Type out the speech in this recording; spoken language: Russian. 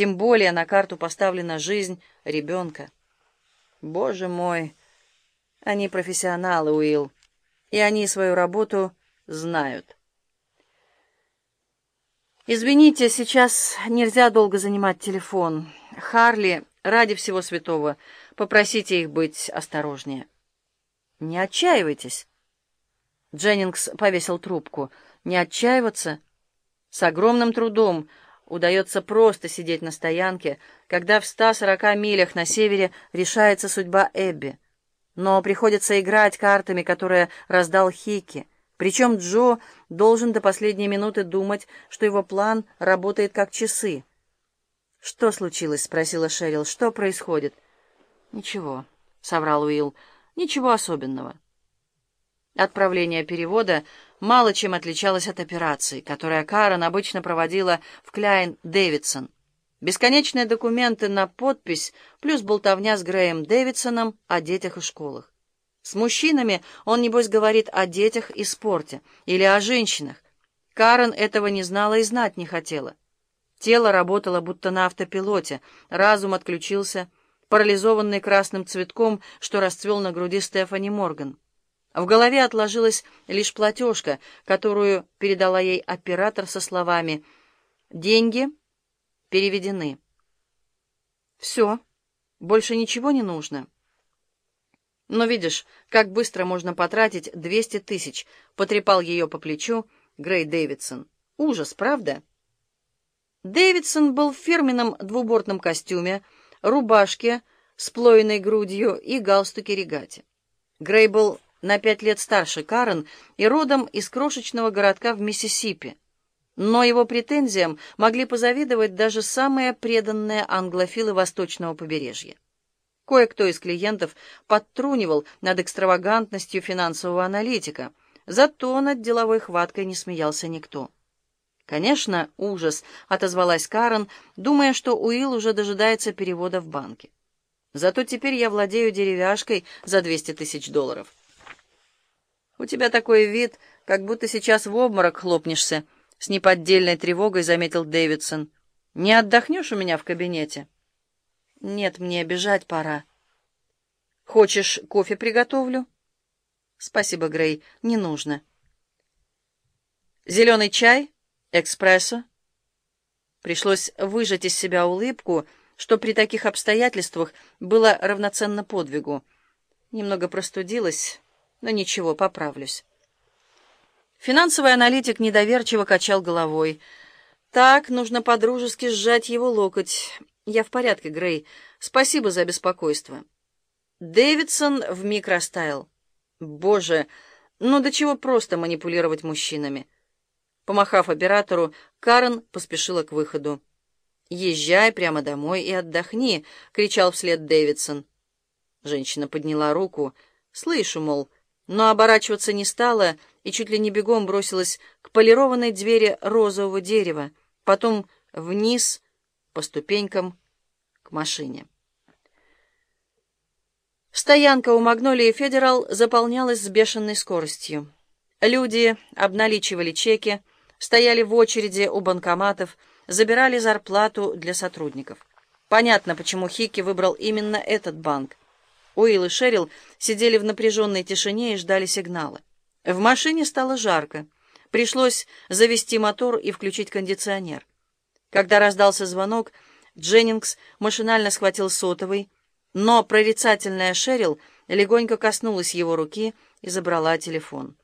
Тем более на карту поставлена жизнь ребенка. Боже мой! Они профессионалы, Уилл, и они свою работу знают. «Извините, сейчас нельзя долго занимать телефон. Харли, ради всего святого, попросите их быть осторожнее». «Не отчаивайтесь». Дженнингс повесил трубку. «Не отчаиваться?» С огромным трудом удается просто сидеть на стоянке, когда в 140 милях на севере решается судьба Эбби. Но приходится играть картами, которые раздал Хики. Причем Джо должен до последней минуты думать, что его план работает как часы. «Что случилось?» — спросила Шерил. «Что происходит?» «Ничего», — соврал Уилл. «Ничего особенного». Отправление перевода мало чем отличалось от операции, которую Карен обычно проводила в Кляйн Дэвидсон. Бесконечные документы на подпись, плюс болтовня с Греем Дэвидсоном о детях и школах. С мужчинами он, небось, говорит о детях и спорте, или о женщинах. Карен этого не знала и знать не хотела. Тело работало будто на автопилоте, разум отключился, парализованный красным цветком, что расцвел на груди Стефани Морган. В голове отложилась лишь платежка, которую передала ей оператор со словами «Деньги переведены». «Все, больше ничего не нужно». Но видишь, как быстро можно потратить 200 тысяч, потрепал ее по плечу Грей Дэвидсон. Ужас, правда? Дэвидсон был в фирменном двубортном костюме, рубашке с плойной грудью и галстуке регате. Грей был на пять лет старше Карен и родом из крошечного городка в Миссисипи. Но его претензиям могли позавидовать даже самые преданные англофилы восточного побережья. Кое-кто из клиентов подтрунивал над экстравагантностью финансового аналитика, зато над деловой хваткой не смеялся никто. «Конечно, ужас», — отозвалась Карен, думая, что Уилл уже дожидается перевода в банке. «Зато теперь я владею деревяшкой за 200 тысяч долларов». «У тебя такой вид, как будто сейчас в обморок хлопнешься», — с неподдельной тревогой заметил Дэвидсон. «Не отдохнешь у меня в кабинете?» «Нет, мне бежать пора». «Хочешь, кофе приготовлю?» «Спасибо, Грей, не нужно». «Зеленый чай? Экспрессо?» Пришлось выжать из себя улыбку, что при таких обстоятельствах было равноценно подвигу. Немного простудилась, но ничего, поправлюсь. Финансовый аналитик недоверчиво качал головой. «Так, нужно подружески сжать его локоть. «Я в порядке, Грей. Спасибо за беспокойство». Дэвидсон вмиг растаял. «Боже, ну до чего просто манипулировать мужчинами?» Помахав оператору, Карен поспешила к выходу. «Езжай прямо домой и отдохни!» — кричал вслед Дэвидсон. Женщина подняла руку. «Слышу, мол...» но оборачиваться не стала и чуть ли не бегом бросилась к полированной двери розового дерева, потом вниз по ступенькам к машине. Стоянка у Магнолии Федерал заполнялась с бешеной скоростью. Люди обналичивали чеки, стояли в очереди у банкоматов, забирали зарплату для сотрудников. Понятно, почему Хики выбрал именно этот банк. Уилл и Шерил сидели в напряженной тишине и ждали сигнала. В машине стало жарко. Пришлось завести мотор и включить кондиционер. Когда раздался звонок, Дженнингс машинально схватил сотовый, но прорицательная Шерил легонько коснулась его руки и забрала телефон.